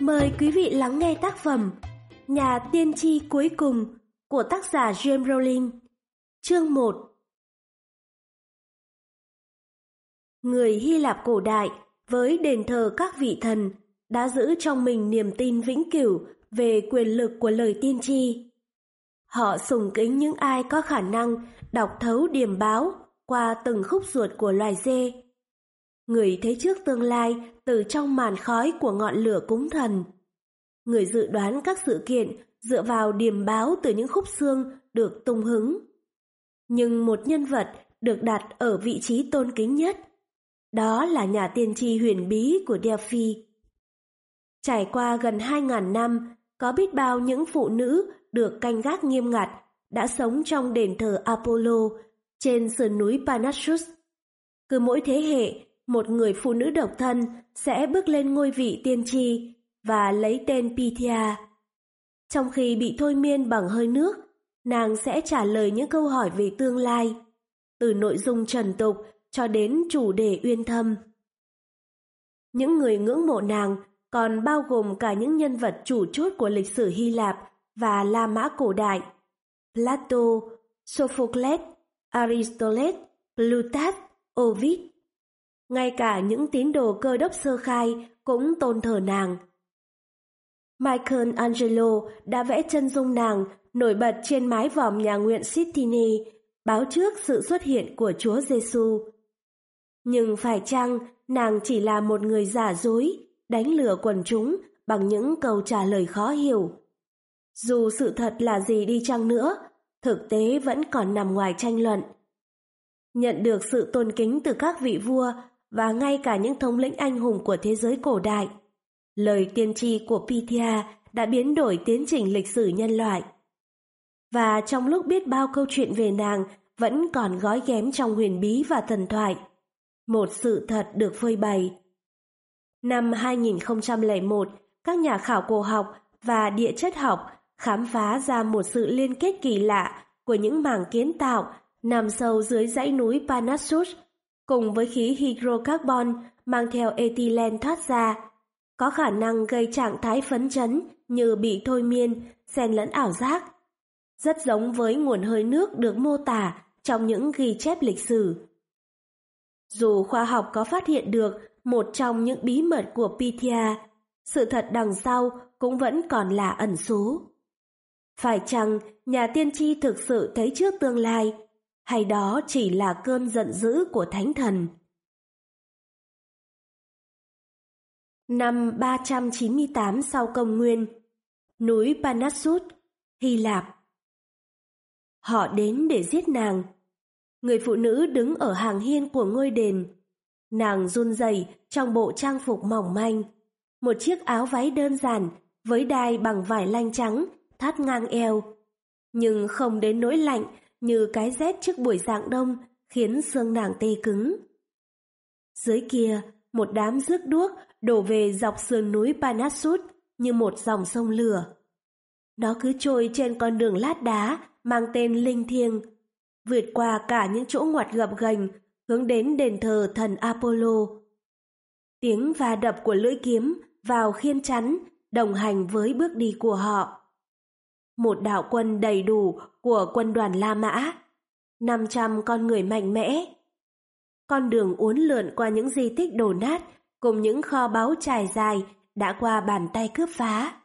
Mời quý vị lắng nghe tác phẩm Nhà tiên tri cuối cùng của tác giả James Rowling. Chương 1 Người Hy Lạp cổ đại với đền thờ các vị thần đã giữ trong mình niềm tin vĩnh cửu về quyền lực của lời tiên tri. Họ sùng kính những ai có khả năng đọc thấu điểm báo qua từng khúc ruột của loài dê. Người thấy trước tương lai từ trong màn khói của ngọn lửa cúng thần. Người dự đoán các sự kiện dựa vào điềm báo từ những khúc xương được tung hứng. Nhưng một nhân vật được đặt ở vị trí tôn kính nhất, đó là nhà tiên tri huyền bí của Delphi. Trải qua gần 2.000 năm, có biết bao những phụ nữ được canh gác nghiêm ngặt đã sống trong đền thờ Apollo trên sườn núi Parnassus. Cứ mỗi thế hệ, một người phụ nữ độc thân sẽ bước lên ngôi vị tiên tri và lấy tên Pythia. Trong khi bị thôi miên bằng hơi nước, nàng sẽ trả lời những câu hỏi về tương lai, từ nội dung trần tục cho đến chủ đề uyên thâm. Những người ngưỡng mộ nàng còn bao gồm cả những nhân vật chủ chốt của lịch sử Hy Lạp và La Mã cổ đại, Plato, Sophocles, Aristotle, Plutarch, Ovid. Ngay cả những tín đồ cơ đốc sơ khai cũng tôn thờ nàng. Michelangelo đã vẽ chân dung nàng nổi bật trên mái vòm nhà nguyện Sistine, báo trước sự xuất hiện của Chúa Giêsu. Nhưng phải chăng nàng chỉ là một người giả dối, đánh lừa quần chúng bằng những câu trả lời khó hiểu? Dù sự thật là gì đi chăng nữa, thực tế vẫn còn nằm ngoài tranh luận. Nhận được sự tôn kính từ các vị vua và ngay cả những thống lĩnh anh hùng của thế giới cổ đại, lời tiên tri của Pythia đã biến đổi tiến trình lịch sử nhân loại. Và trong lúc biết bao câu chuyện về nàng vẫn còn gói ghém trong huyền bí và thần thoại, một sự thật được phơi bày. Năm 2001, các nhà khảo cổ học và địa chất học khám phá ra một sự liên kết kỳ lạ của những mảng kiến tạo nằm sâu dưới dãy núi Panasus cùng với khí hydrocarbon mang theo ethylene thoát ra, có khả năng gây trạng thái phấn chấn như bị thôi miên, xen lẫn ảo giác. Rất giống với nguồn hơi nước được mô tả trong những ghi chép lịch sử. Dù khoa học có phát hiện được một trong những bí mật của Pythia, sự thật đằng sau cũng vẫn còn là ẩn số. Phải chăng nhà tiên tri thực sự thấy trước tương lai, hay đó chỉ là cơn giận dữ của thánh thần? Năm 398 sau công nguyên, núi Panassus, Hy Lạp. Họ đến để giết nàng. Người phụ nữ đứng ở hàng hiên của ngôi đền. Nàng run rẩy trong bộ trang phục mỏng manh. Một chiếc áo váy đơn giản với đai bằng vải lanh trắng thắt ngang eo. Nhưng không đến nỗi lạnh như cái rét trước buổi dạng đông khiến xương nàng tê cứng. Dưới kia, một đám rước đuốc đổ về dọc sườn núi Panasut như một dòng sông lửa. Nó cứ trôi trên con đường lát đá mang tên Linh Thiêng, vượt qua cả những chỗ ngoặt gập ghềnh hướng đến đền thờ thần Apollo. Tiếng va đập của lưỡi kiếm vào khiên chắn đồng hành với bước đi của họ một đạo quân đầy đủ của quân đoàn La Mã, 500 con người mạnh mẽ. Con đường uốn lượn qua những di tích đổ nát cùng những kho báu trải dài đã qua bàn tay cướp phá.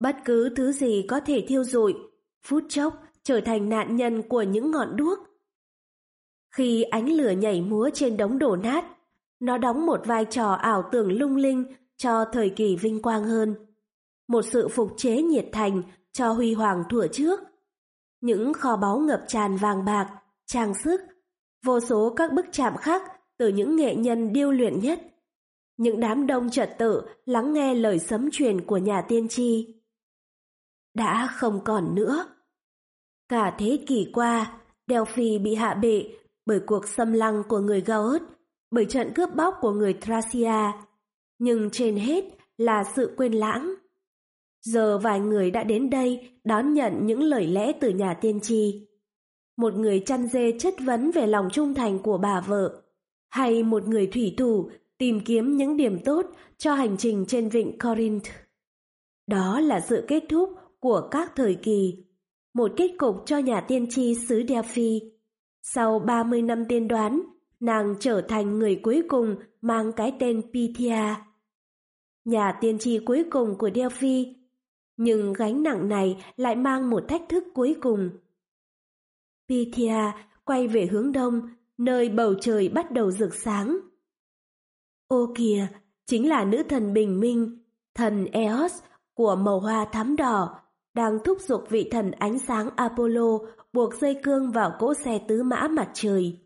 Bất cứ thứ gì có thể thiêu rụi, phút chốc trở thành nạn nhân của những ngọn đuốc. Khi ánh lửa nhảy múa trên đống đổ nát, nó đóng một vai trò ảo tưởng lung linh cho thời kỳ vinh quang hơn. Một sự phục chế nhiệt thành cho huy hoàng thủa trước. Những kho báu ngập tràn vàng bạc, trang sức, vô số các bức chạm khắc từ những nghệ nhân điêu luyện nhất. Những đám đông trật tự lắng nghe lời sấm truyền của nhà tiên tri. Đã không còn nữa. Cả thế kỷ qua, Delphi bị hạ bệ bởi cuộc xâm lăng của người Gaut, bởi trận cướp bóc của người Thracia. Nhưng trên hết là sự quên lãng. Giờ vài người đã đến đây đón nhận những lời lẽ từ nhà tiên tri. Một người chăn dê chất vấn về lòng trung thành của bà vợ, hay một người thủy thủ tìm kiếm những điểm tốt cho hành trình trên vịnh Corinth. Đó là sự kết thúc của các thời kỳ, một kết cục cho nhà tiên tri xứ Delphi. Sau 30 năm tiên đoán, nàng trở thành người cuối cùng mang cái tên Pythia. Nhà tiên tri cuối cùng của Delphi, nhưng gánh nặng này lại mang một thách thức cuối cùng. Pythia quay về hướng đông, nơi bầu trời bắt đầu rực sáng. Ô kìa, chính là nữ thần bình minh, thần Eos của màu hoa thắm đỏ, đang thúc giục vị thần ánh sáng Apollo buộc dây cương vào cỗ xe tứ mã mặt trời.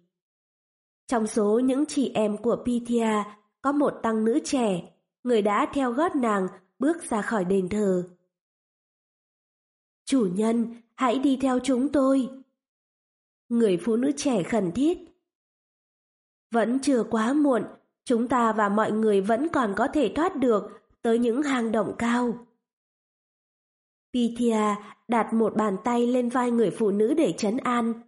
Trong số những chị em của Pythia có một tăng nữ trẻ, người đã theo gót nàng bước ra khỏi đền thờ. Chủ nhân, hãy đi theo chúng tôi. Người phụ nữ trẻ khẩn thiết. Vẫn chưa quá muộn, chúng ta và mọi người vẫn còn có thể thoát được tới những hang động cao. Pythia đặt một bàn tay lên vai người phụ nữ để chấn an.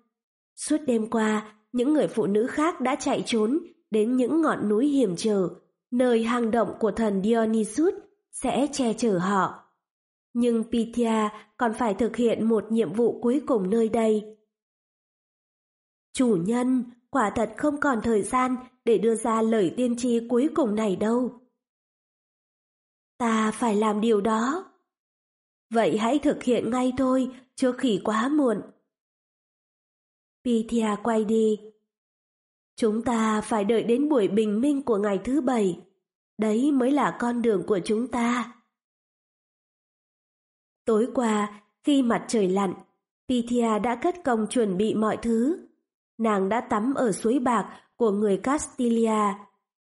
Suốt đêm qua, những người phụ nữ khác đã chạy trốn đến những ngọn núi hiểm trở, nơi hang động của thần Dionysus sẽ che chở họ. Nhưng Pythia còn phải thực hiện một nhiệm vụ cuối cùng nơi đây. Chủ nhân, quả thật không còn thời gian để đưa ra lời tiên tri cuối cùng này đâu. Ta phải làm điều đó. Vậy hãy thực hiện ngay thôi, trước khi quá muộn. Pythia quay đi. Chúng ta phải đợi đến buổi bình minh của ngày thứ bảy. Đấy mới là con đường của chúng ta. Tối qua, khi mặt trời lặn, Pythia đã cất công chuẩn bị mọi thứ. Nàng đã tắm ở suối bạc của người Castilia,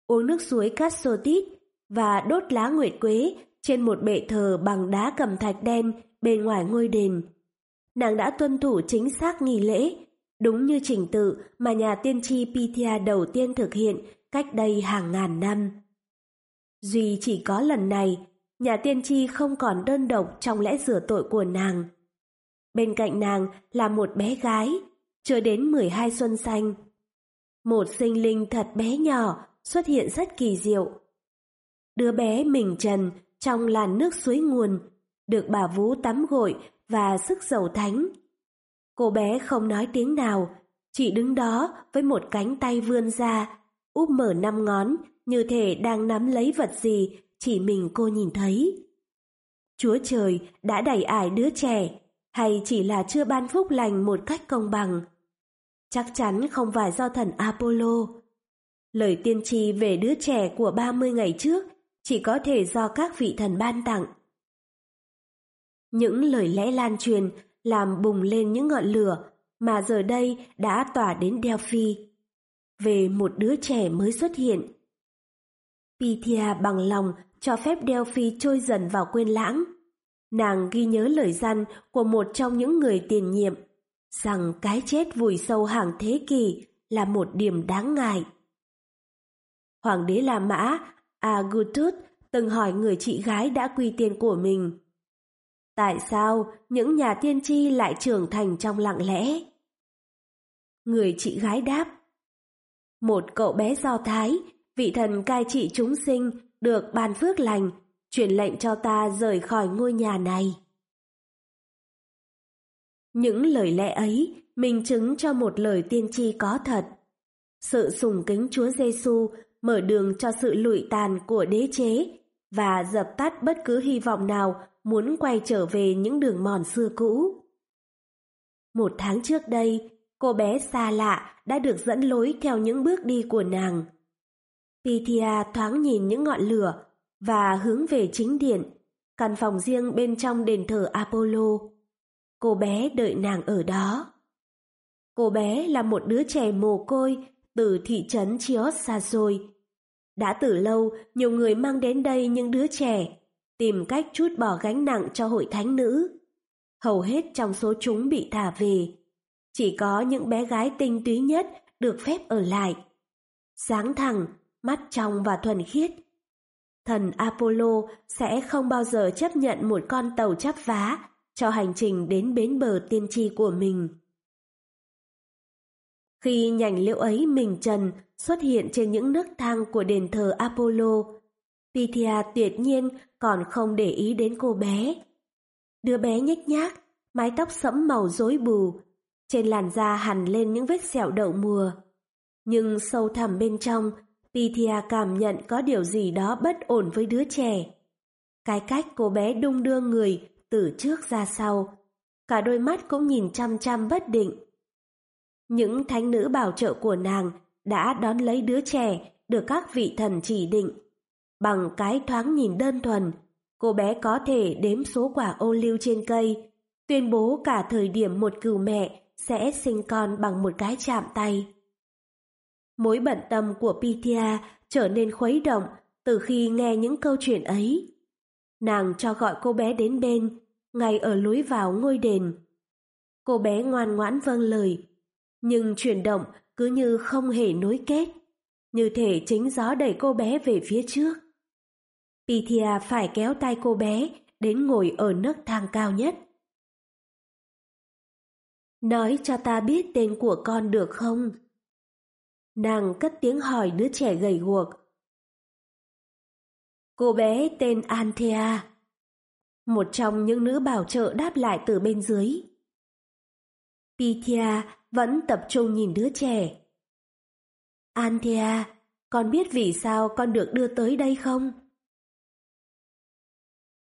uống nước suối Castotit và đốt lá nguyệt quế trên một bệ thờ bằng đá cầm thạch đen bên ngoài ngôi đền. Nàng đã tuân thủ chính xác nghi lễ, đúng như trình tự mà nhà tiên tri Pythia đầu tiên thực hiện cách đây hàng ngàn năm. Duy chỉ có lần này, nhà tiên tri không còn đơn độc trong lẽ rửa tội của nàng. Bên cạnh nàng là một bé gái, chưa đến 12 xuân xanh. Một sinh linh thật bé nhỏ xuất hiện rất kỳ diệu. Đứa bé mình trần trong làn nước suối nguồn, được bà Vú tắm gội và sức dầu thánh. Cô bé không nói tiếng nào, chỉ đứng đó với một cánh tay vươn ra, úp mở năm ngón như thể đang nắm lấy vật gì chỉ mình cô nhìn thấy. Chúa trời đã đẩy ải đứa trẻ, hay chỉ là chưa ban phúc lành một cách công bằng? Chắc chắn không phải do thần Apollo. Lời tiên tri về đứa trẻ của 30 ngày trước chỉ có thể do các vị thần ban tặng. Những lời lẽ lan truyền làm bùng lên những ngọn lửa mà giờ đây đã tỏa đến Delphi về một đứa trẻ mới xuất hiện. Pythia bằng lòng cho phép Delphi trôi dần vào quên lãng. Nàng ghi nhớ lời dân của một trong những người tiền nhiệm rằng cái chết vùi sâu hàng thế kỷ là một điểm đáng ngại. Hoàng đế La Mã Agutut từng hỏi người chị gái đã quy tiền của mình. Tại sao những nhà tiên tri lại trưởng thành trong lặng lẽ? Người chị gái đáp. Một cậu bé do Thái, vị thần cai trị chúng sinh, được ban phước lành, truyền lệnh cho ta rời khỏi ngôi nhà này. Những lời lẽ ấy minh chứng cho một lời tiên tri có thật. Sự sùng kính Chúa Giêsu mở đường cho sự lụi tàn của đế chế và dập tắt bất cứ hy vọng nào muốn quay trở về những đường mòn xưa cũ. Một tháng trước đây, cô bé xa lạ đã được dẫn lối theo những bước đi của nàng. Pythia thoáng nhìn những ngọn lửa và hướng về chính điện, căn phòng riêng bên trong đền thờ Apollo. Cô bé đợi nàng ở đó. Cô bé là một đứa trẻ mồ côi từ thị trấn Chios xa xôi. Đã từ lâu, nhiều người mang đến đây những đứa trẻ, tìm cách chút bỏ gánh nặng cho hội thánh nữ. Hầu hết trong số chúng bị thả về. Chỉ có những bé gái tinh túy nhất được phép ở lại. Sáng thẳng, mắt trong và thuần khiết. Thần Apollo sẽ không bao giờ chấp nhận một con tàu chắp vá cho hành trình đến bến bờ tiên tri của mình. Khi nhành liễu ấy mình trần xuất hiện trên những nước thang của đền thờ Apollo. Pythia tuyệt nhiên còn không để ý đến cô bé. Đứa bé nhếch nhác, mái tóc sẫm màu rối bù, trên làn da hằn lên những vết sẹo đậu mùa. Nhưng sâu thẳm bên trong, Pythia cảm nhận có điều gì đó bất ổn với đứa trẻ. Cái cách cô bé đung đưa người từ trước ra sau, cả đôi mắt cũng nhìn chăm chăm bất định. Những thánh nữ bảo trợ của nàng đã đón lấy đứa trẻ được các vị thần chỉ định. Bằng cái thoáng nhìn đơn thuần, cô bé có thể đếm số quả ô liu trên cây, tuyên bố cả thời điểm một cừu mẹ sẽ sinh con bằng một cái chạm tay. Mối bận tâm của Pitya trở nên khuấy động từ khi nghe những câu chuyện ấy. Nàng cho gọi cô bé đến bên, ngay ở lối vào ngôi đền. Cô bé ngoan ngoãn vâng lời, nhưng chuyển động cứ như không hề nối kết, như thể chính gió đẩy cô bé về phía trước. Pitya phải kéo tay cô bé đến ngồi ở nấc thang cao nhất. Nói cho ta biết tên của con được không? Nàng cất tiếng hỏi đứa trẻ gầy guộc. Cô bé tên Anthea. Một trong những nữ bảo trợ đáp lại từ bên dưới. Pythia vẫn tập trung nhìn đứa trẻ. Anthea, con biết vì sao con được đưa tới đây không?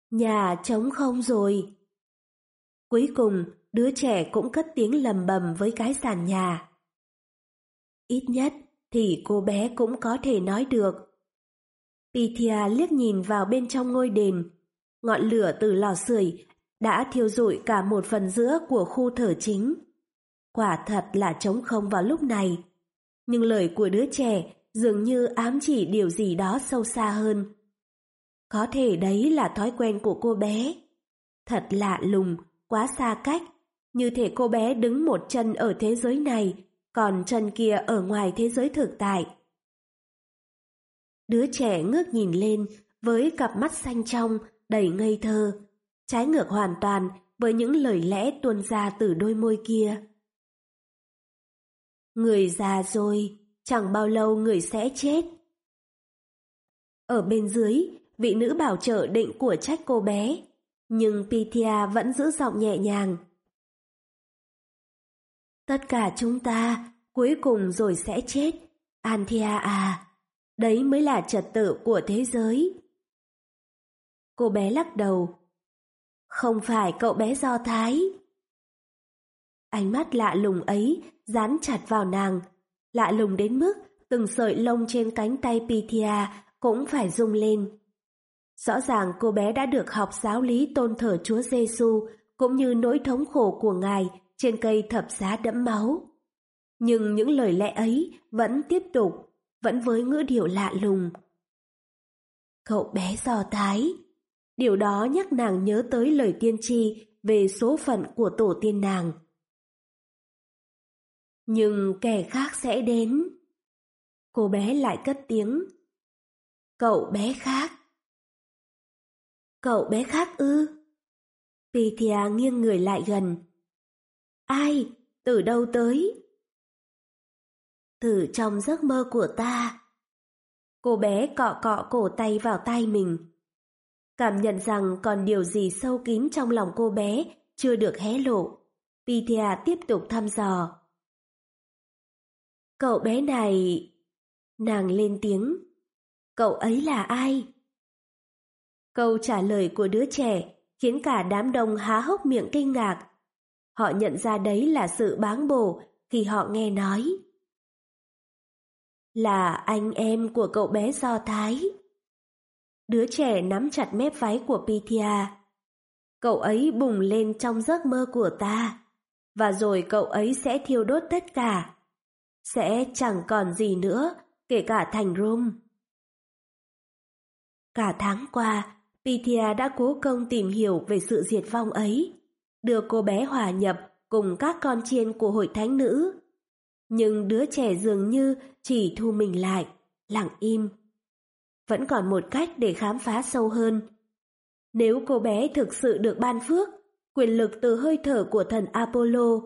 Nhà trống không rồi. Cuối cùng, đứa trẻ cũng cất tiếng lầm bầm với cái sàn nhà. Ít nhất thì cô bé cũng có thể nói được. Pythia liếc nhìn vào bên trong ngôi đền. Ngọn lửa từ lò sưởi đã thiêu rụi cả một phần giữa của khu thờ chính. Quả thật là trống không vào lúc này. Nhưng lời của đứa trẻ dường như ám chỉ điều gì đó sâu xa hơn. Có thể đấy là thói quen của cô bé. Thật lạ lùng, quá xa cách, như thể cô bé đứng một chân ở thế giới này còn chân kia ở ngoài thế giới thực tại. Đứa trẻ ngước nhìn lên với cặp mắt xanh trong, đầy ngây thơ, trái ngược hoàn toàn với những lời lẽ tuôn ra từ đôi môi kia. Người già rồi, chẳng bao lâu người sẽ chết. Ở bên dưới, vị nữ bảo trợ định của trách cô bé, nhưng Pythia vẫn giữ giọng nhẹ nhàng. Tất cả chúng ta cuối cùng rồi sẽ chết. Anthea à, đấy mới là trật tự của thế giới. Cô bé lắc đầu. Không phải cậu bé do thái. Ánh mắt lạ lùng ấy dán chặt vào nàng, lạ lùng đến mức từng sợi lông trên cánh tay Pythia cũng phải rung lên. Rõ ràng cô bé đã được học giáo lý tôn thờ Chúa Giêsu cũng như nỗi thống khổ của Ngài trên cây thập giá đẫm máu. Nhưng những lời lẽ ấy vẫn tiếp tục, vẫn với ngữ điệu lạ lùng. Cậu bé giò thái. Điều đó nhắc nàng nhớ tới lời tiên tri về số phận của tổ tiên nàng. Nhưng kẻ khác sẽ đến. Cô bé lại cất tiếng. Cậu bé khác. Cậu bé khác ư? Pythia nghiêng người lại gần. Ai? Từ đâu tới? Từ trong giấc mơ của ta. Cô bé cọ cọ cổ tay vào tay mình. Cảm nhận rằng còn điều gì sâu kín trong lòng cô bé chưa được hé lộ. Pythia tiếp tục thăm dò. Cậu bé này... Nàng lên tiếng. Cậu ấy là ai? Câu trả lời của đứa trẻ khiến cả đám đông há hốc miệng kinh ngạc. Họ nhận ra đấy là sự báng bổ khi họ nghe nói. Là anh em của cậu bé Do Thái. Đứa trẻ nắm chặt mép váy của Pythia. Cậu ấy bùng lên trong giấc mơ của ta, và rồi cậu ấy sẽ thiêu đốt tất cả. Sẽ chẳng còn gì nữa, kể cả thành Rome. Cả tháng qua, Pythia đã cố công tìm hiểu về sự diệt vong ấy, đưa cô bé hòa nhập cùng các con chiên của hội thánh nữ nhưng đứa trẻ dường như chỉ thu mình lại, lặng im. Vẫn còn một cách để khám phá sâu hơn. Nếu cô bé thực sự được ban phước, quyền lực từ hơi thở của thần Apollo,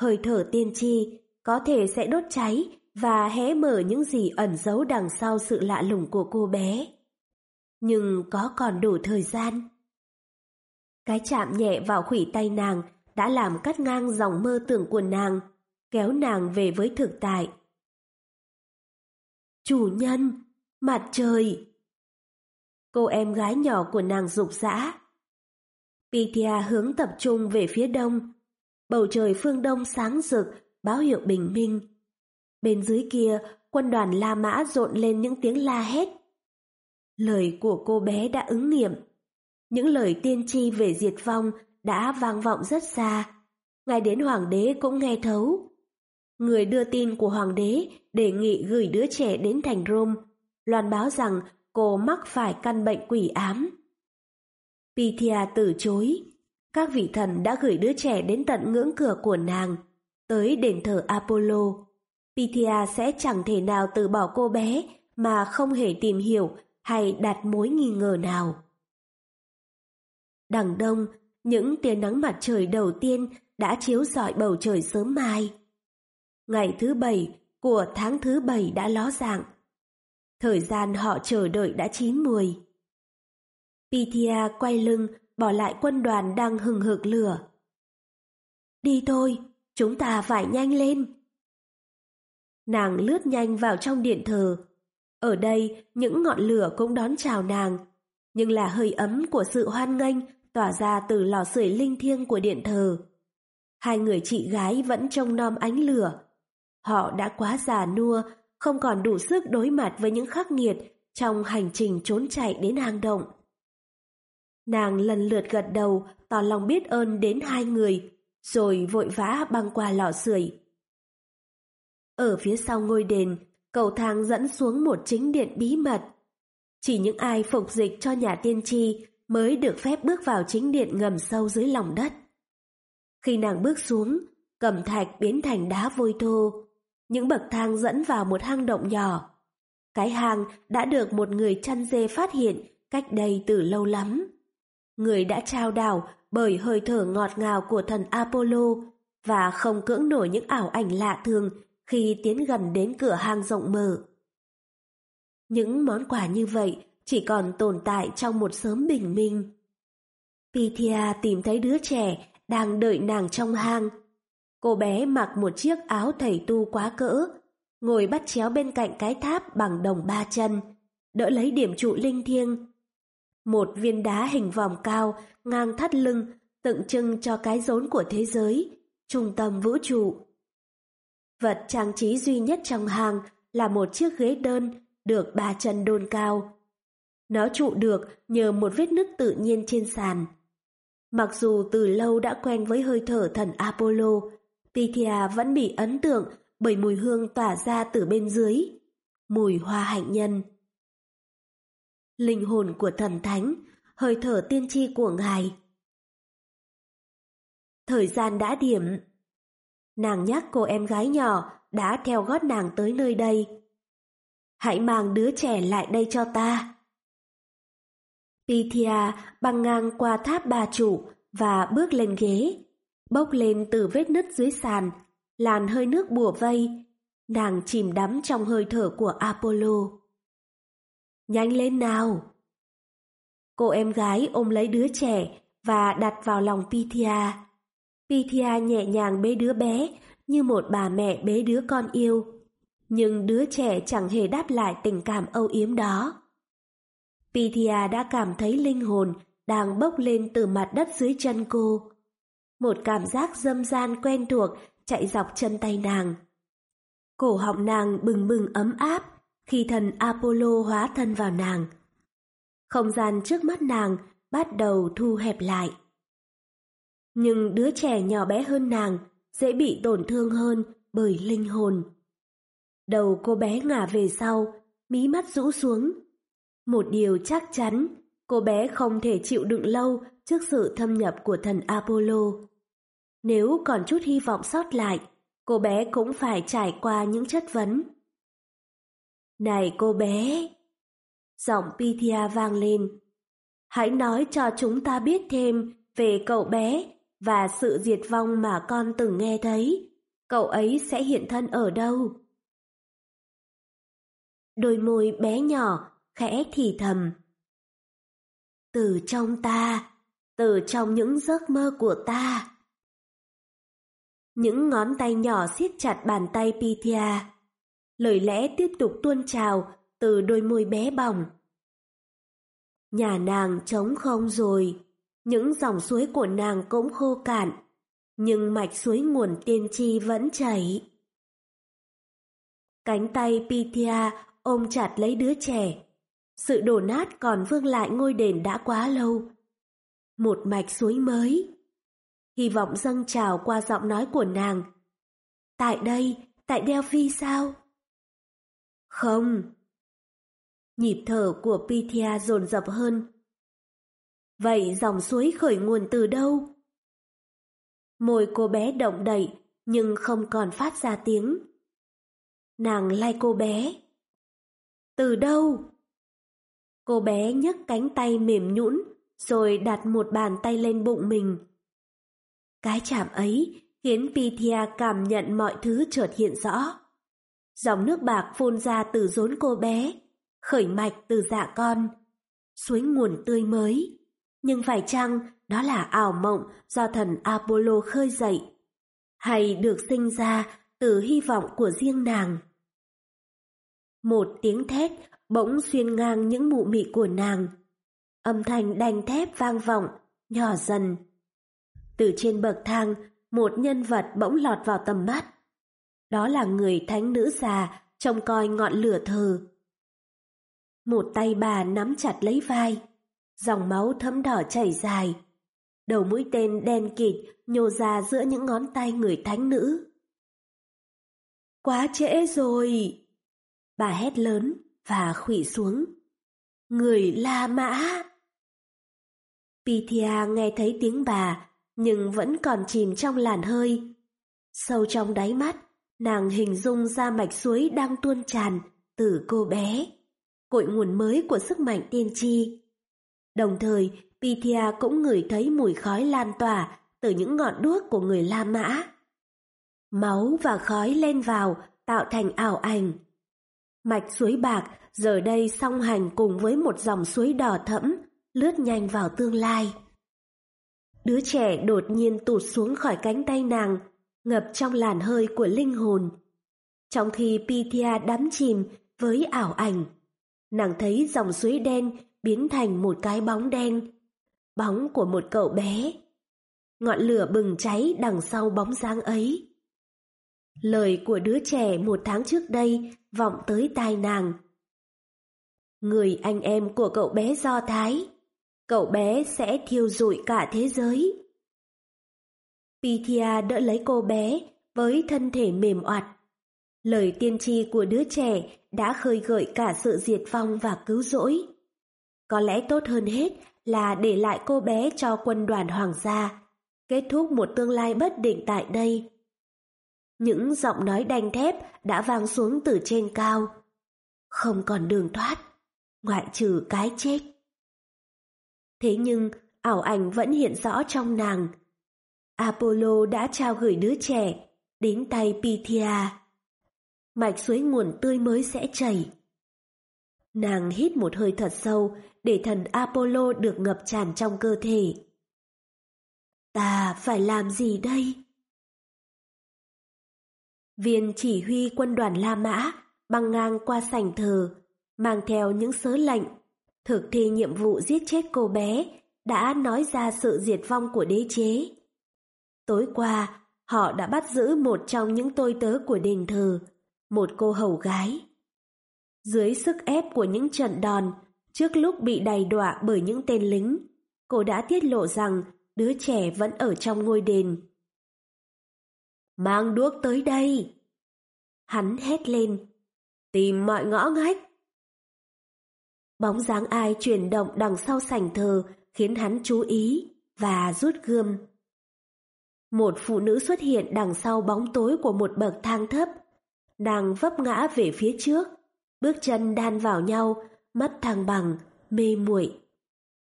hơi thở tiên tri, có thể sẽ đốt cháy và hé mở những gì ẩn giấu đằng sau sự lạ lùng của cô bé. Nhưng có còn đủ thời gian. Cái chạm nhẹ vào khủy tay nàng đã làm cắt ngang dòng mơ tưởng của nàng, kéo nàng về với thực tại. Chủ nhân, mặt trời! Cô em gái nhỏ của nàng rục rã. Pithia hướng tập trung về phía đông. Bầu trời phương đông sáng rực, báo hiệu bình minh. Bên dưới kia, quân đoàn La Mã rộn lên những tiếng la hét. Lời của cô bé đã ứng nghiệm. Những lời tiên tri về diệt vong đã vang vọng rất xa. Ngay đến hoàng đế cũng nghe thấu. Người đưa tin của hoàng đế đề nghị gửi đứa trẻ đến thành Rome, loan báo rằng cô mắc phải căn bệnh quỷ ám. Pythia từ chối. Các vị thần đã gửi đứa trẻ đến tận ngưỡng cửa của nàng, tới đền thờ Apollo. Pythia sẽ chẳng thể nào từ bỏ cô bé mà không hề tìm hiểu hay đặt mối nghi ngờ nào. Đằng đông, những tia nắng mặt trời đầu tiên đã chiếu rọi bầu trời sớm mai. Ngày thứ bảy của tháng thứ bảy đã ló dạng. Thời gian họ chờ đợi đã chín mùi. Pithia quay lưng, bỏ lại quân đoàn đang hừng hực lửa. Đi thôi, chúng ta phải nhanh lên. Nàng lướt nhanh vào trong điện thờ. Ở đây, những ngọn lửa cũng đón chào nàng, nhưng là hơi ấm của sự hoan nghênh tỏa ra từ lò sưởi linh thiêng của điện thờ. Hai người chị gái vẫn trông nom ánh lửa. Họ đã quá già nua, không còn đủ sức đối mặt với những khắc nghiệt trong hành trình trốn chạy đến hang động. Nàng lần lượt gật đầu, tỏ lòng biết ơn đến hai người, rồi vội vã băng qua lò sưởi. Ở phía sau ngôi đền, cầu thang dẫn xuống một chính điện bí mật. Chỉ những ai phục dịch cho nhà tiên tri mới được phép bước vào chính điện ngầm sâu dưới lòng đất. Khi nàng bước xuống, cẩm thạch biến thành đá vôi thô, những bậc thang dẫn vào một hang động nhỏ. Cái hang đã được một người chăn dê phát hiện cách đây từ lâu lắm. Người đã trao đảo bởi hơi thở ngọt ngào của thần Apollo và không cưỡng nổi những ảo ảnh lạ thường khi tiến gần đến cửa hang rộng mở. Những món quà như vậy chỉ còn tồn tại trong một sớm bình minh. Pythia tìm thấy đứa trẻ đang đợi nàng trong hang. Cô bé mặc một chiếc áo thầy tu quá cỡ, ngồi bắt chéo bên cạnh cái tháp bằng đồng ba chân, đỡ lấy điểm trụ linh thiêng. Một viên đá hình vòng cao ngang thắt lưng tượng trưng cho cái rốn của thế giới, trung tâm vũ trụ. Vật trang trí duy nhất trong hang là một chiếc ghế đơn được ba chân đôn cao. Nó trụ được nhờ một vết nứt tự nhiên trên sàn. Mặc dù từ lâu đã quen với hơi thở thần Apollo, Pythia vẫn bị ấn tượng bởi mùi hương tỏa ra từ bên dưới, mùi hoa hạnh nhân. Linh hồn của thần thánh, hơi thở tiên tri của ngài. Thời gian đã điểm. Nàng nhắc cô em gái nhỏ đã theo gót nàng tới nơi đây. Hãy mang đứa trẻ lại đây cho ta. Pythia băng ngang qua tháp bà chủ và bước lên ghế, bốc lên từ vết nứt dưới sàn, làn hơi nước bùa vây, nàng chìm đắm trong hơi thở của Apollo. Nhanh lên nào! Cô em gái ôm lấy đứa trẻ và đặt vào lòng Pythia. Pythia nhẹ nhàng bế đứa bé như một bà mẹ bế đứa con yêu. Nhưng đứa trẻ chẳng hề đáp lại tình cảm âu yếm đó. Pythia đã cảm thấy linh hồn đang bốc lên từ mặt đất dưới chân cô. Một cảm giác dâm gian quen thuộc chạy dọc chân tay nàng. Cổ họng nàng bừng bừng ấm áp khi thần Apollo hóa thân vào nàng. Không gian trước mắt nàng bắt đầu thu hẹp lại. Nhưng đứa trẻ nhỏ bé hơn nàng dễ bị tổn thương hơn bởi linh hồn. Đầu cô bé ngả về sau, mí mắt rũ xuống, một điều chắc chắn, cô bé không thể chịu đựng lâu trước sự thâm nhập của thần Apollo. Nếu còn chút hy vọng sót lại, cô bé cũng phải trải qua những chất vấn. Này cô bé! Giọng Pythia vang lên. Hãy nói cho chúng ta biết thêm về cậu bé và sự diệt vong mà con từng nghe thấy. Cậu ấy sẽ hiện thân ở đâu? Đôi môi bé nhỏ, khẽ thì thầm. Từ trong ta, từ trong những giấc mơ của ta. Những ngón tay nhỏ siết chặt bàn tay Pithia, Lời lẽ tiếp tục tuôn trào từ đôi môi bé bỏng. Nhà nàng trống không rồi, những dòng suối của nàng cũng khô cạn, nhưng mạch suối nguồn tiên tri vẫn chảy. Cánh tay Pithia ôm chặt lấy đứa trẻ. Sự đổ nát còn vương lại ngôi đền đã quá lâu. Một mạch suối mới. Hy vọng dâng trào qua giọng nói của nàng. Tại đây, tại Delphi sao? Không. Nhịp thở của Pythia dồn dập hơn. Vậy dòng suối khởi nguồn từ đâu? Môi cô bé động đậy nhưng không còn phát ra tiếng. Nàng lay cô bé. Từ đâu? Cô bé nhấc cánh tay mềm nhũn rồi đặt một bàn tay lên bụng mình. Cái chạm ấy khiến Pythia cảm nhận mọi thứ chợt hiện rõ. Dòng nước bạc phun ra từ rốn cô bé, khởi mạch từ dạ con. Suối nguồn tươi mới. Nhưng phải chăng đó là ảo mộng do thần Apollo khơi dậy? Hay được sinh ra từ hy vọng của riêng nàng? Một tiếng thét bỗng xuyên ngang những mụ mị của nàng. Âm thanh đanh thép vang vọng, nhỏ dần. Từ trên bậc thang, một nhân vật bỗng lọt vào tầm mắt. Đó là người thánh nữ già trông coi ngọn lửa thờ. Một tay bà nắm chặt lấy vai, dòng máu thấm đỏ chảy dài. Đầu mũi tên đen kịt nhô ra giữa những ngón tay người thánh nữ. Quá trễ rồi! Bà hét lớn và khủy xuống. Người La Mã! Pythia nghe thấy tiếng bà, nhưng vẫn còn chìm trong làn hơi. Sâu trong đáy mắt, nàng hình dung ra mạch suối đang tuôn tràn từ cô bé, cội nguồn mới của sức mạnh tiên tri. Đồng thời, Pythia cũng ngửi thấy mùi khói lan tỏa từ những ngọn đuốc của người La Mã. Máu và khói lên vào tạo thành ảo ảnh. Mạch suối bạc giờ đây song hành cùng với một dòng suối đỏ thẫm lướt nhanh vào tương lai. Đứa trẻ đột nhiên tụt xuống khỏi cánh tay nàng, ngập trong làn hơi của linh hồn. Trong khi Pythia đắm chìm với ảo ảnh, nàng thấy dòng suối đen biến thành một cái bóng đen, bóng của một cậu bé. Ngọn lửa bừng cháy đằng sau bóng dáng ấy. Lời của đứa trẻ một tháng trước đây vọng tới tai nàng. Người anh em của cậu bé Do Thái, cậu bé sẽ thiêu rụi cả thế giới. Pythia đỡ lấy cô bé với thân thể mềm oặt. Lời tiên tri của đứa trẻ đã khơi gợi cả sự diệt vong và cứu rỗi. Có lẽ tốt hơn hết là để lại cô bé cho quân đoàn hoàng gia, kết thúc một tương lai bất định tại đây. Những giọng nói đanh thép đã vang xuống từ trên cao. Không còn đường thoát, ngoại trừ cái chết. Thế nhưng, ảo ảnh vẫn hiện rõ trong nàng. Apollo đã trao gửi đứa trẻ đến tay Pythia. Mạch suối nguồn tươi mới sẽ chảy. Nàng hít một hơi thật sâu để thần Apollo được ngập tràn trong cơ thể. Ta phải làm gì đây? Viên chỉ huy quân đoàn La Mã băng ngang qua sảnh thờ, mang theo những sớ lệnh, thực thi nhiệm vụ giết chết cô bé, đã nói ra sự diệt vong của đế chế. Tối qua, họ đã bắt giữ một trong những tôi tớ của đền thờ, một cô hầu gái. Dưới sức ép của những trận đòn, trước lúc bị đầy đọa bởi những tên lính, cô đã tiết lộ rằng đứa trẻ vẫn ở trong ngôi đền. Mang đuốc tới đây! Hắn hét lên. Tìm mọi ngõ ngách. Bóng dáng ai chuyển động đằng sau sảnh thờ khiến hắn chú ý và rút gươm. Một phụ nữ xuất hiện đằng sau bóng tối của một bậc thang thấp, đang vấp ngã về phía trước, bước chân đan vào nhau, mất thăng bằng, mê muội.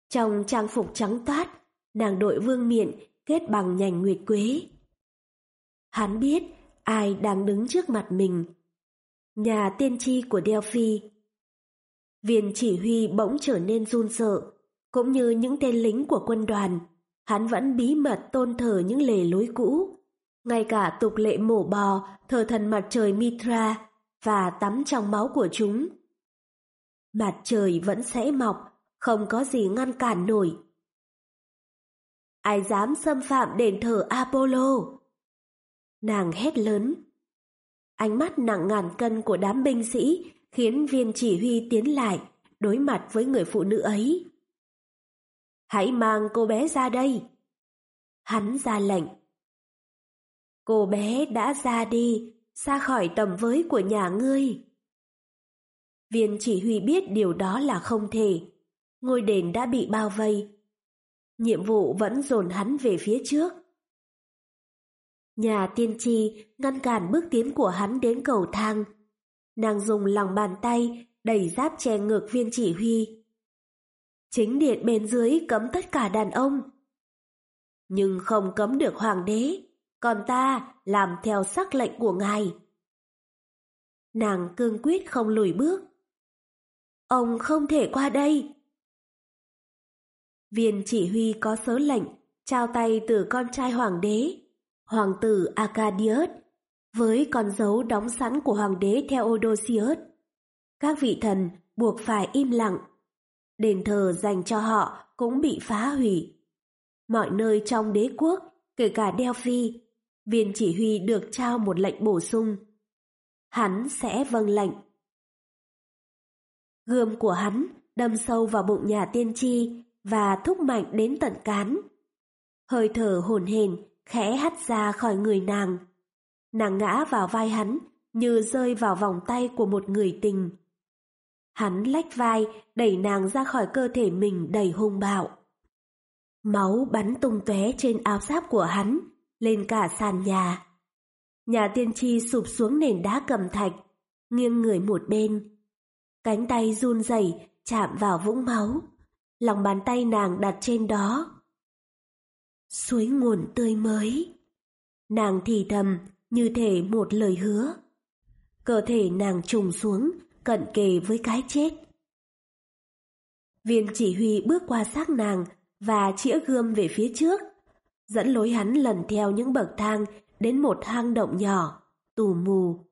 Trong trang phục trắng toát, nàng đội vương miện kết bằng nhành nguyệt quế. Hắn biết ai đang đứng trước mặt mình. nhà tiên tri của Delphi. Viên chỉ huy bỗng trở nên run sợ, cũng như những tên lính của quân đoàn. Hắn vẫn bí mật tôn thờ những lề lối cũ, ngay cả tục lệ mổ bò, thờ thần mặt trời Mitra và tắm trong máu của chúng. Mặt trời vẫn sẽ mọc, không có gì ngăn cản nổi. Ai dám xâm phạm đền thờ Apollo? Nàng hét lớn. Ánh mắt nặng ngàn cân của đám binh sĩ khiến viên chỉ huy tiến lại, đối mặt với người phụ nữ ấy. Hãy mang cô bé ra đây. Hắn ra lệnh. Cô bé đã ra đi, xa khỏi tầm với của nhà ngươi. Viên chỉ huy biết điều đó là không thể. Ngôi đền đã bị bao vây. Nhiệm vụ vẫn dồn hắn về phía trước. Nhà tiên tri ngăn cản bước tiến của hắn đến cầu thang. Nàng dùng lòng bàn tay đẩy giáp che ngược viên chỉ huy. Chính điện bên dưới cấm tất cả đàn ông. Nhưng không cấm được hoàng đế, còn ta làm theo sắc lệnh của ngài. Nàng cương quyết không lùi bước. Ông không thể qua đây. Viên chỉ huy có sớ lệnh, trao tay từ con trai hoàng đế, hoàng tử Arcadius, với con dấu đóng sẵn của hoàng đế Theodosius. Các vị thần buộc phải im lặng. Đền thờ dành cho họ cũng bị phá hủy. Mọi nơi trong đế quốc, kể cả Delphi, viên chỉ huy được trao một lệnh bổ sung. Hắn sẽ vâng lệnh. Gươm của hắn đâm sâu vào bụng nhà tiên tri và thúc mạnh đến tận cán. Hơi thở hồn hển khẽ hắt ra khỏi người nàng. Nàng ngã vào vai hắn như rơi vào vòng tay của một người tình. Hắn lách vai đẩy nàng ra khỏi cơ thể mình đầy hung bạo. Máu bắn tung tóe trên áo giáp của hắn, lên cả sàn nhà. Nhà tiên tri sụp xuống nền đá cầm thạch, nghiêng người một bên. Cánh tay run rẩy chạm vào vũng máu, lòng bàn tay nàng đặt trên đó. Suối nguồn tươi mới. Nàng thì thầm như thể một lời hứa. Cơ thể nàng trùng xuống, cận kề với cái chết. Viên chỉ huy bước qua xác nàng và chĩa gươm về phía trước, dẫn lối hắn lần theo những bậc thang đến một hang động nhỏ, tù mù.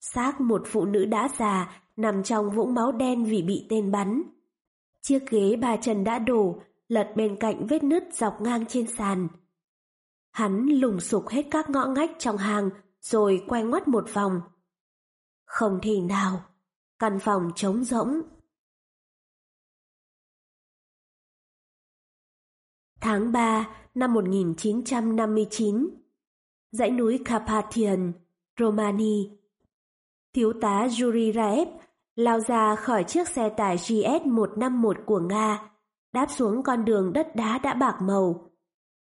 Xác một phụ nữ đã già nằm trong vũng máu đen vì bị tên bắn. Chiếc ghế ba chân đã đổ, lật bên cạnh vết nứt dọc ngang trên sàn. Hắn lùng sục hết các ngõ ngách trong hàng rồi quay ngoắt một vòng. Không thể nào, căn phòng trống rỗng. Tháng 3 năm 1959 Dãy núi Carpathian, Romani Thiếu tá Yuri Raev lao ra khỏi chiếc xe tải GS-151 của Nga, đáp xuống con đường đất đá đã bạc màu.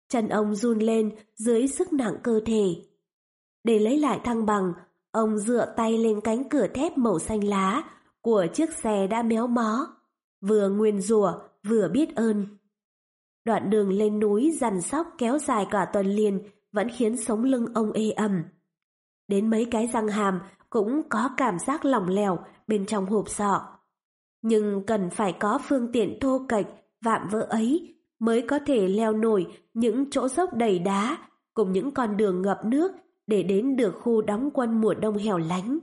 Chân ông run lên dưới sức nặng cơ thể. Để lấy lại thăng bằng, ông dựa tay lên cánh cửa thép màu xanh lá của chiếc xe đã méo mó, vừa nguyên rủa vừa biết ơn. Đoạn đường lên núi dằn sóc kéo dài cả tuần liền vẫn khiến sống lưng ông ê ẩm. Đến mấy cái răng hàm cũng có cảm giác lỏng lẻo bên trong hộp sọ. Nhưng cần phải có phương tiện thô kệch, vạm vỡ ấy mới có thể leo nổi những chỗ dốc đầy đá cùng những con đường ngập nước để đến được khu đóng quân mùa đông hẻo lánh.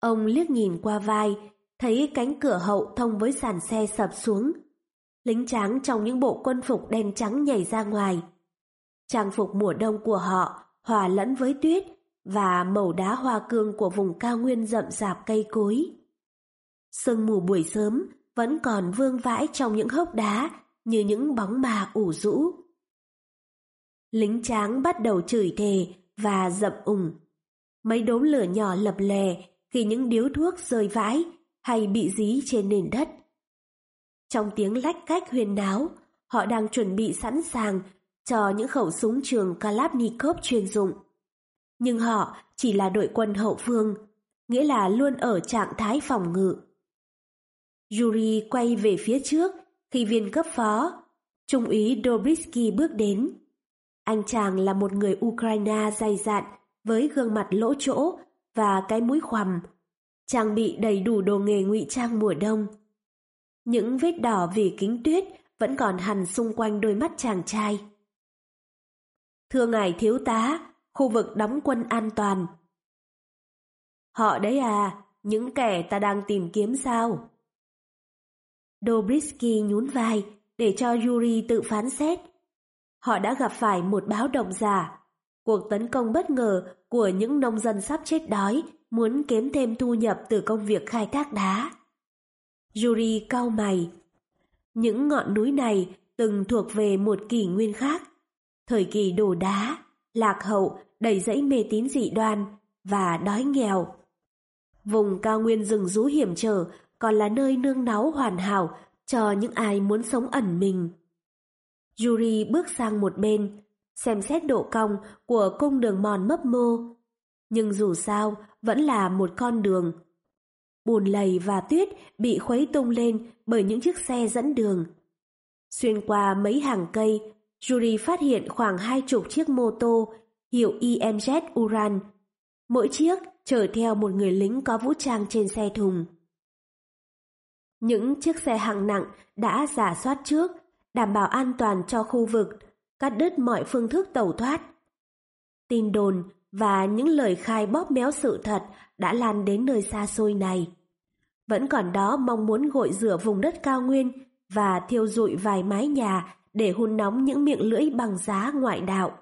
Ông liếc nhìn qua vai, thấy cánh cửa hậu thông với sàn xe sập xuống. Lính tráng trong những bộ quân phục đen trắng nhảy ra ngoài. Trang phục mùa đông của họ hòa lẫn với tuyết và màu đá hoa cương của vùng cao nguyên rậm rạp cây cối. Sương mù buổi sớm vẫn còn vương vãi trong những hốc đá như những bóng ma ủ rũ. Lính tráng bắt đầu chửi thề và dậm ủng. Mấy đốm lửa nhỏ lập lè khi những điếu thuốc rơi vãi hay bị dí trên nền đất. Trong tiếng lách cách huyền náo, họ đang chuẩn bị sẵn sàng cho những khẩu súng trường Kalashnikov chuyên dụng. Nhưng họ chỉ là đội quân hậu phương, nghĩa là luôn ở trạng thái phòng ngự. Yuri quay về phía trước khi viên cấp phó, Trung úy Dobrisky bước đến. Anh chàng là một người Ukraine dày dạn với gương mặt lỗ chỗ và cái mũi khoằm, trang bị đầy đủ đồ nghề ngụy trang mùa đông. Những vết đỏ vì kính tuyết vẫn còn hằn xung quanh đôi mắt chàng trai. Thưa ngài thiếu tá, khu vực đóng quân an toàn. Họ đấy à, những kẻ ta đang tìm kiếm sao? Dobrisky nhún vai để cho Yuri tự phán xét. Họ đã gặp phải một báo động giả, cuộc tấn công bất ngờ của những nông dân sắp chết đói muốn kiếm thêm thu nhập từ công việc khai thác đá. Yuri cau mày. Những ngọn núi này từng thuộc về một kỷ nguyên khác, thời kỳ đổ đá, lạc hậu, đầy dẫy mê tín dị đoan và đói nghèo. Vùng cao nguyên rừng rú hiểm trở còn là nơi nương náu hoàn hảo cho những ai muốn sống ẩn mình. Yuri bước sang một bên, xem xét độ cong của cung đường mòn mấp mô. Nhưng dù sao, vẫn là một con đường. Bùn lầy và tuyết bị khuấy tung lên bởi những chiếc xe dẫn đường. Xuyên qua mấy hàng cây, Yuri phát hiện khoảng hai chục chiếc mô tô hiệu IMZ Uran. Mỗi chiếc chở theo một người lính có vũ trang trên xe thùng. Những chiếc xe hạng nặng đã giả soát trước, đảm bảo an toàn cho khu vực, cắt đứt mọi phương thức tẩu thoát. Tin đồn và những lời khai bóp méo sự thật đã lan đến nơi xa xôi này. Vẫn còn đó mong muốn gội rửa vùng đất cao nguyên và thiêu rụi vài mái nhà để hun nóng những miệng lưỡi bằng giá ngoại đạo.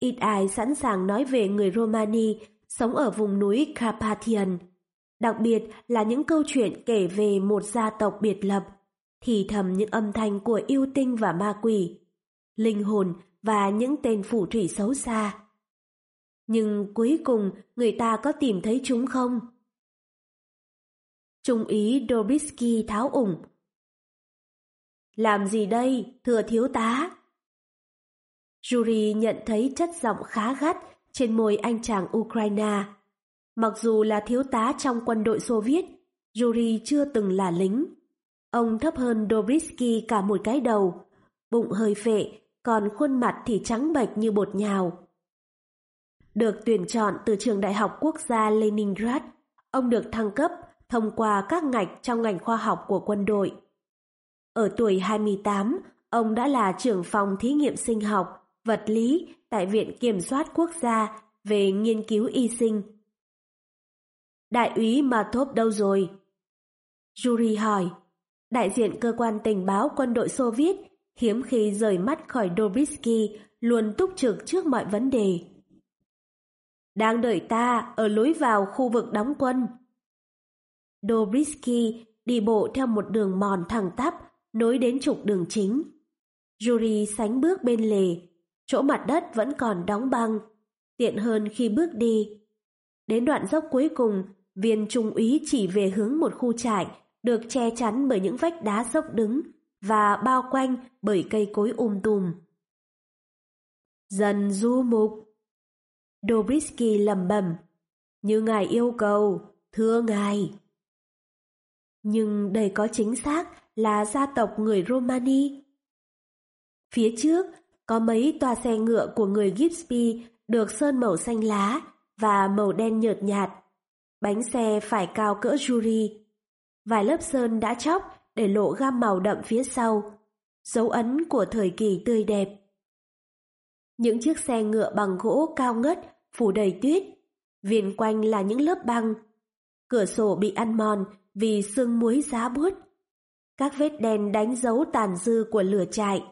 Ít ai sẵn sàng nói về người Romani sống ở vùng núi Carpathian, đặc biệt là những câu chuyện kể về một gia tộc biệt lập, thì thầm những âm thanh của yêu tinh và ma quỷ, linh hồn và những tên phù thủy xấu xa. Nhưng cuối cùng người ta có tìm thấy chúng không? Trung ý Dobrisky tháo ủng. Làm gì đây, thưa thiếu tá? Yuri nhận thấy chất giọng khá gắt trên môi anh chàng Ukraine. Mặc dù là thiếu tá trong quân đội Xô Viết, Yuri chưa từng là lính. Ông thấp hơn Dobrisky cả một cái đầu, bụng hơi phệ, còn khuôn mặt thì trắng bệch như bột nhào. Được tuyển chọn từ trường đại học quốc gia Leningrad, ông được thăng cấp thông qua các ngạch trong ngành khoa học của quân đội. Ở tuổi 28, ông đã là trưởng phòng thí nghiệm sinh học, vật lý tại Viện Kiểm soát Quốc gia về nghiên cứu y sinh. Đại úy mà thốp đâu rồi? Yuri hỏi. Đại diện cơ quan tình báo quân đội Xô Viết hiếm khi rời mắt khỏi Dobrisky luôn túc trực trước mọi vấn đề. Đang đợi ta ở lối vào khu vực đóng quân. Dobrisky đi bộ theo một đường mòn thẳng tắp nối đến trục đường chính. Yuri sánh bước bên lề, chỗ mặt đất vẫn còn đóng băng, tiện hơn khi bước đi. Đến đoạn dốc cuối cùng, viên trung úy chỉ về hướng một khu trại được che chắn bởi những vách đá dốc đứng và bao quanh bởi cây cối um tùm. Dần du mục Dobrisky lầm bẩm Như ngài yêu cầu, thưa ngài. Nhưng đây có chính xác là gia tộc người Romani. Phía trước có mấy toa xe ngựa của người Gipsby được sơn màu xanh lá và màu đen nhợt nhạt. Bánh xe phải cao cỡ jury. Vài lớp sơn đã chóc để lộ gam màu đậm phía sau, dấu ấn của thời kỳ tươi đẹp. Những chiếc xe ngựa bằng gỗ cao ngất phủ đầy tuyết, viền quanh là những lớp băng. Cửa sổ bị ăn mòn vì sương muối giá buốt. Các vết đen đánh dấu tàn dư của lửa trại.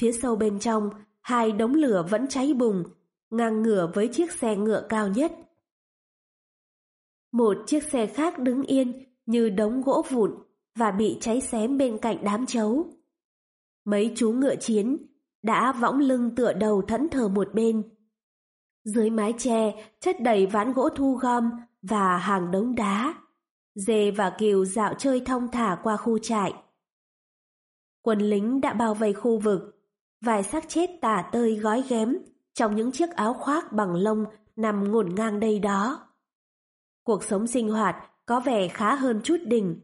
Phía sâu bên trong, hai đống lửa vẫn cháy bùng, ngang ngửa với chiếc xe ngựa cao nhất. Một chiếc xe khác đứng yên như đống gỗ vụn và bị cháy xém bên cạnh đám chấu. Mấy chú ngựa chiến đã võng lưng tựa đầu thẫn thờ một bên. Dưới mái che chất đầy ván gỗ thu gom và hàng đống đá. Dê và Kiều dạo chơi thong thả qua khu trại. Quân lính đã bao vây khu vực, vài xác chết tả tơi gói ghém trong những chiếc áo khoác bằng lông nằm ngổn ngang đây đó. Cuộc sống sinh hoạt có vẻ khá hơn chút đỉnh.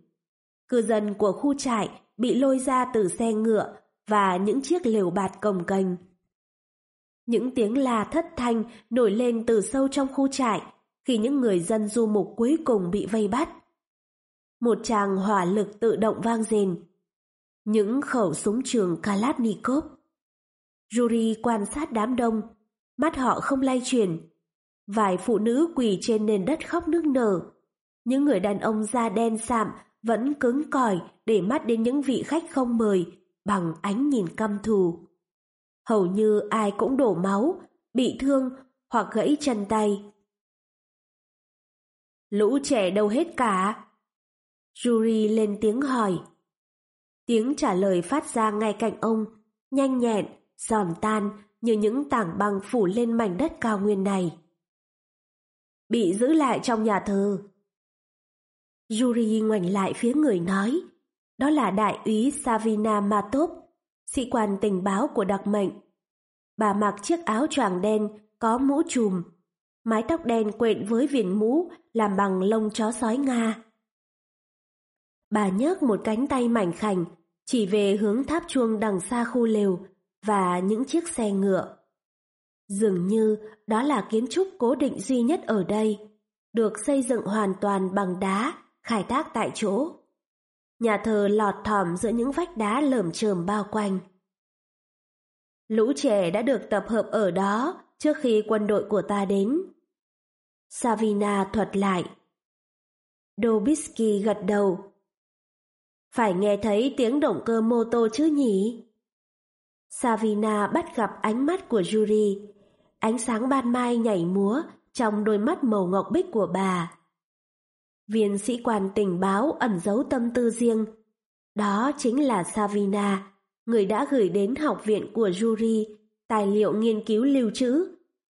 Cư dân của khu trại bị lôi ra từ xe ngựa và những chiếc lều bạt cồng cành. Những tiếng la thất thanh nổi lên từ sâu trong khu trại khi những người dân du mục cuối cùng bị vây bắt. Một tràng hỏa lực tự động vang rền. Những khẩu súng trường Kalashnikov. Yuri quan sát đám đông, mắt họ không lay chuyển. Vài phụ nữ quỳ trên nền đất khóc nức nở. Những người đàn ông da đen sạm vẫn cứng cỏi để mắt đến những vị khách không mời bằng ánh nhìn căm thù. Hầu như ai cũng đổ máu, bị thương hoặc gãy chân tay. Lũ trẻ đâu hết cả? Yuri lên tiếng hỏi. Tiếng trả lời phát ra ngay cạnh ông, nhanh nhẹn, giòn tan như những tảng băng phủ lên mảnh đất cao nguyên này. Bị giữ lại trong nhà thờ. Yuri ngoảnh lại phía người nói, đó là đại úy Savina Matop, sĩ quan tình báo của đặc mệnh. Bà mặc chiếc áo choàng đen có mũ trùm, mái tóc đen quện với viền mũ làm bằng lông chó sói Nga. Bà nhấc một cánh tay mảnh khảnh chỉ về hướng tháp chuông đằng xa khu lều và những chiếc xe ngựa. Dường như đó là kiến trúc cố định duy nhất ở đây, được xây dựng hoàn toàn bằng đá, khai thác tại chỗ. Nhà thờ lọt thỏm giữa những vách đá lởm chởm bao quanh. Lũ trẻ đã được tập hợp ở đó trước khi quân đội của ta đến. Savina thuật lại. Dobisky gật đầu. Phải nghe thấy tiếng động cơ mô tô chứ nhỉ? Savina bắt gặp ánh mắt của Yuri. Ánh sáng ban mai nhảy múa trong đôi mắt màu ngọc bích của bà. Viên sĩ quan tình báo ẩn giấu tâm tư riêng. Đó chính là Savina, người đã gửi đến học viện của Yuri tài liệu nghiên cứu lưu trữ,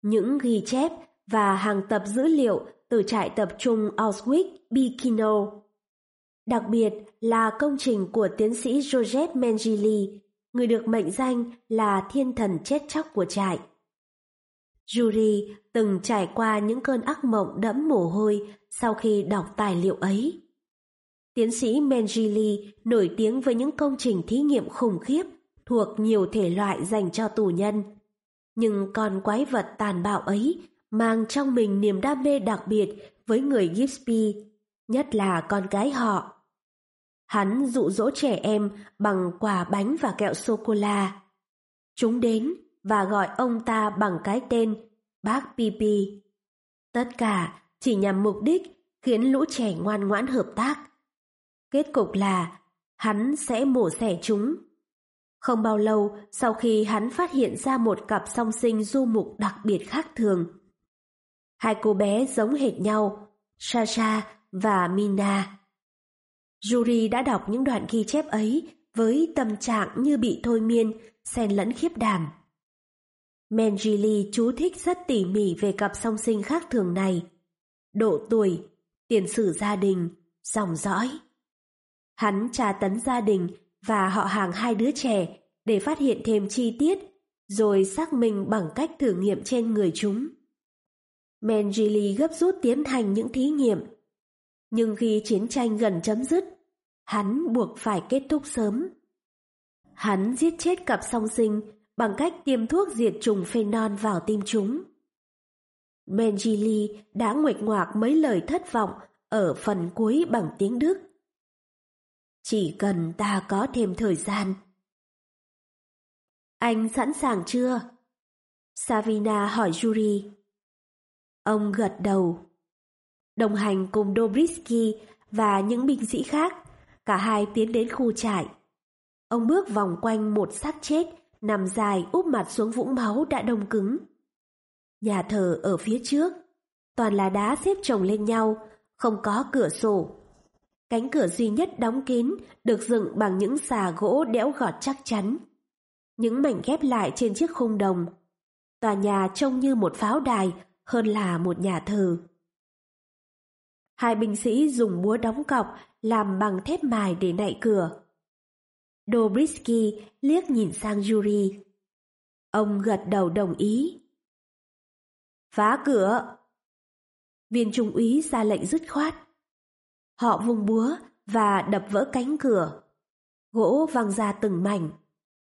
những ghi chép và hàng tập dữ liệu từ trại tập trung Auschwitz-Birkenau. Đặc biệt là công trình của tiến sĩ Joseph Mengele, người được mệnh danh là thiên thần chết chóc của trại. Yuri từng trải qua những cơn ác mộng đẫm mồ hôi sau khi đọc tài liệu ấy. Tiến sĩ Menjili nổi tiếng với những công trình thí nghiệm khủng khiếp thuộc nhiều thể loại dành cho tù nhân. Nhưng con quái vật tàn bạo ấy mang trong mình niềm đam mê đặc biệt với người Gipsy, nhất là con gái họ. Hắn dụ dỗ trẻ em bằng quả bánh và kẹo sô-cô-la. Chúng đến và gọi ông ta bằng cái tên bác Pipi. Tất cả chỉ nhằm mục đích khiến lũ trẻ ngoan ngoãn hợp tác. Kết cục là hắn sẽ mổ xẻ chúng. Không bao lâu sau khi hắn phát hiện ra một cặp song sinh du mục đặc biệt khác thường. Hai cô bé giống hệt nhau, Sasha và Mina. Yuri đã đọc những đoạn ghi chép ấy với tâm trạng như bị thôi miên, xen lẫn khiếp đảm. Menjili chú thích rất tỉ mỉ về cặp song sinh khác thường này. Độ tuổi, tiền sử gia đình, dòng dõi. Hắn tra tấn gia đình và họ hàng hai đứa trẻ để phát hiện thêm chi tiết, rồi xác minh bằng cách thử nghiệm trên người chúng. Menjili gấp rút tiến hành những thí nghiệm. Nhưng khi chiến tranh gần chấm dứt, hắn buộc phải kết thúc sớm. Hắn giết chết cặp song sinh bằng cách tiêm thuốc diệt trùng phenol vào tim chúng. Mengili đã nguệch ngoạc mấy lời thất vọng ở phần cuối bằng tiếng Đức. Chỉ cần ta có thêm thời gian. Anh sẵn sàng chưa? Savina hỏi Yuri. Ông gật đầu. Đồng hành cùng Dobrisky và những binh sĩ khác, cả hai tiến đến khu trại. Ông bước vòng quanh một xác chết nằm dài úp mặt xuống vũng máu đã đông cứng. Nhà thờ ở phía trước, toàn là đá xếp chồng lên nhau, không có cửa sổ. Cánh cửa duy nhất đóng kín được dựng bằng những xà gỗ đẽo gọt chắc chắn. Những mảnh ghép lại trên chiếc khung đồng. Tòa nhà trông như một pháo đài hơn là một nhà thờ. Hai binh sĩ dùng búa đóng cọc làm bằng thép mài để nạy cửa. Dobrisky liếc nhìn sang Yuri. Ông gật đầu đồng ý. Phá cửa! Viên trung úy ra lệnh dứt khoát. Họ vùng búa và đập vỡ cánh cửa. Gỗ văng ra từng mảnh.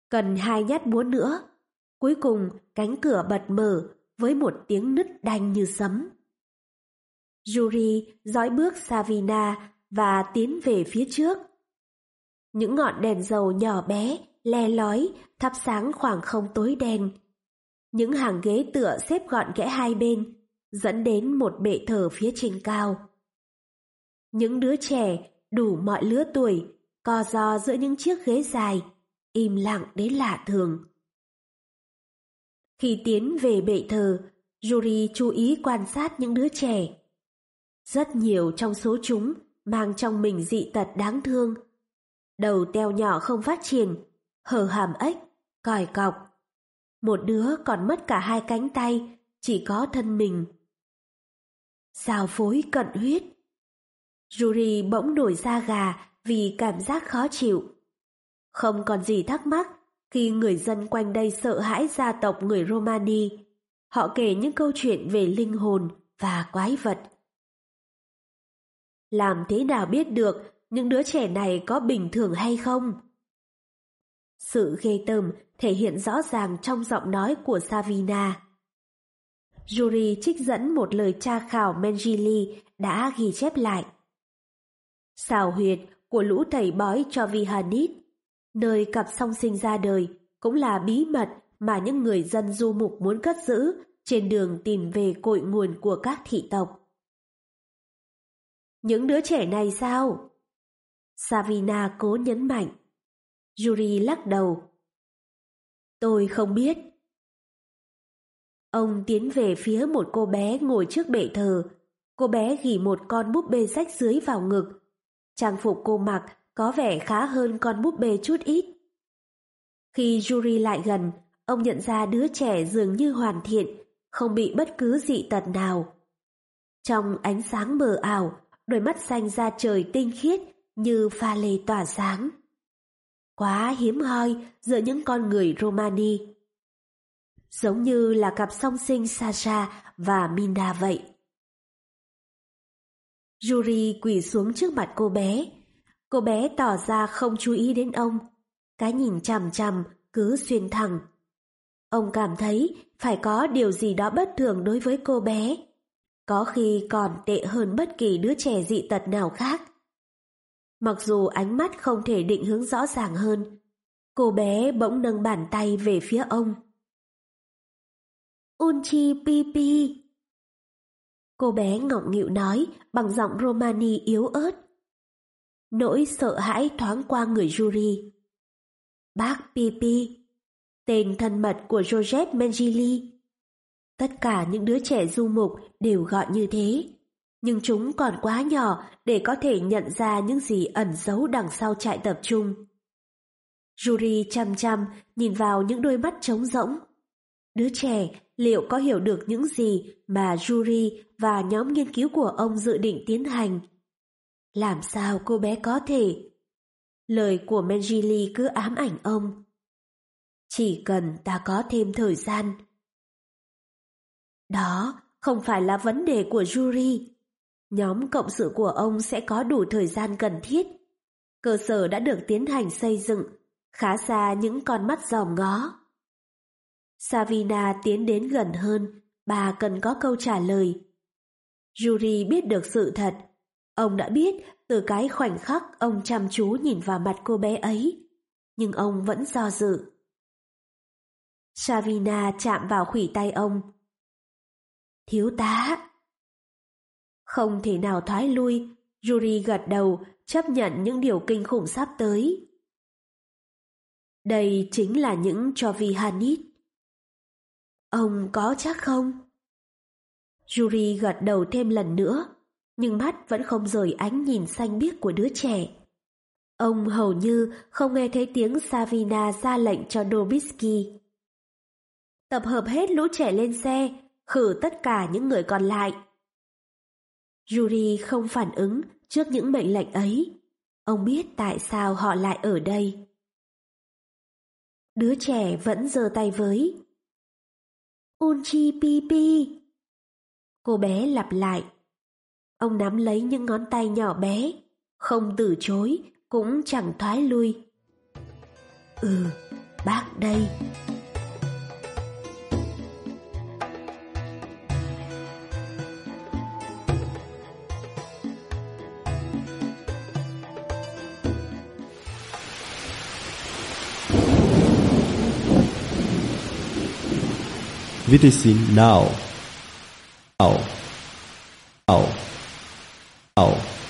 Cần hai nhát búa nữa. Cuối cùng, cánh cửa bật mở với một tiếng nứt đanh như sấm. Yuri dõi bước Savina và tiến về phía trước. Những ngọn đèn dầu nhỏ bé, le lói, thắp sáng khoảng không tối đen. Những hàng ghế tựa xếp gọn kẽ hai bên, dẫn đến một bệ thờ phía trên cao. Những đứa trẻ đủ mọi lứa tuổi, co do giữa những chiếc ghế dài, im lặng đến lạ thường. Khi tiến về bệ thờ, Yuri chú ý quan sát những đứa trẻ. Rất nhiều trong số chúng mang trong mình dị tật đáng thương. Đầu teo nhỏ không phát triển, hở hàm ếch, còi cọc. Một đứa còn mất cả hai cánh tay, chỉ có thân mình. Sao phối cận huyết. Yuri bỗng nổi da gà vì cảm giác khó chịu. Không còn gì thắc mắc khi người dân quanh đây sợ hãi gia tộc người Romani. Họ kể những câu chuyện về linh hồn và quái vật. Làm thế nào biết được những đứa trẻ này có bình thường hay không? Sự ghê tởm thể hiện rõ ràng trong giọng nói của Savina. Yuri trích dẫn một lời tra khảo Menjili đã ghi chép lại. Xào huyệt của lũ thầy bói cho Vihanit, nơi cặp song sinh ra đời, cũng là bí mật mà những người dân du mục muốn cất giữ trên đường tìm về cội nguồn của các thị tộc. Những đứa trẻ này sao? Savina cố nhấn mạnh. Yuri lắc đầu. Tôi không biết. Ông tiến về phía một cô bé ngồi trước bệ thờ. Cô bé ghi một con búp bê rách dưới vào ngực. Trang phục cô mặc có vẻ khá hơn con búp bê chút ít. Khi Yuri lại gần, ông nhận ra đứa trẻ dường như hoàn thiện, không bị bất cứ dị tật nào. Trong ánh sáng mờ ảo, đôi mắt xanh ra trời tinh khiết như pha lê tỏa sáng. Quá hiếm hoi giữa những con người Romani. Giống như là cặp song sinh Sasha và Minda vậy. Yuri quỳ xuống trước mặt cô bé. Cô bé tỏ ra không chú ý đến ông. Cái nhìn chằm chằm, cứ xuyên thẳng. Ông cảm thấy phải có điều gì đó bất thường đối với cô bé. Có khi còn tệ hơn bất kỳ đứa trẻ dị tật nào khác. Mặc dù ánh mắt không thể định hướng rõ ràng hơn, cô bé bỗng nâng bàn tay về phía ông. Unchi Pipi Cô bé ngọng nghịu nói bằng giọng Romani yếu ớt. Nỗi sợ hãi thoáng qua người Yuri. Bác Pipi, tên thân mật của Joseph Mengili. Tất cả những đứa trẻ du mục đều gọi như thế, nhưng chúng còn quá nhỏ để có thể nhận ra những gì ẩn giấu đằng sau trại tập trung. Yuri chăm chăm nhìn vào những đôi mắt trống rỗng. Đứa trẻ, liệu có hiểu được những gì mà Yuri và nhóm nghiên cứu của ông dự định tiến hành? Làm sao cô bé có thể? Lời của Menjili cứ ám ảnh ông. Chỉ cần ta có thêm thời gian. Đó không phải là vấn đề của Yuri. Nhóm cộng sự của ông sẽ có đủ thời gian cần thiết. Cơ sở đã được tiến hành xây dựng, khá xa những con mắt dòm ngó. Savina tiến đến gần hơn, bà cần có câu trả lời. Yuri biết được sự thật. Ông đã biết từ cái khoảnh khắc ông chăm chú nhìn vào mặt cô bé ấy. Nhưng ông vẫn do dự. Savina chạm vào khủy tay ông. Thiếu tá! Không thể nào thoái lui, Yuri gật đầu chấp nhận những điều kinh khủng sắp tới. Đây chính là những cho vi Hanit. Ông có chắc không? Yuri gật đầu thêm lần nữa, nhưng mắt vẫn không rời ánh nhìn xanh biếc của đứa trẻ. Ông hầu như không nghe thấy tiếng Savina ra lệnh cho Dobitsky. Tập hợp hết lũ trẻ lên xe, khử tất cả những người còn lại. Yuri không phản ứng trước những mệnh lệnh ấy. Ông biết tại sao họ lại ở đây. Đứa trẻ vẫn giơ tay với. Unchi Pipi. Cô bé lặp lại. Ông nắm lấy những ngón tay nhỏ bé, không từ chối, cũng chẳng thoái lui. Ừ, bác đây. Xin now. Now. Now. Now.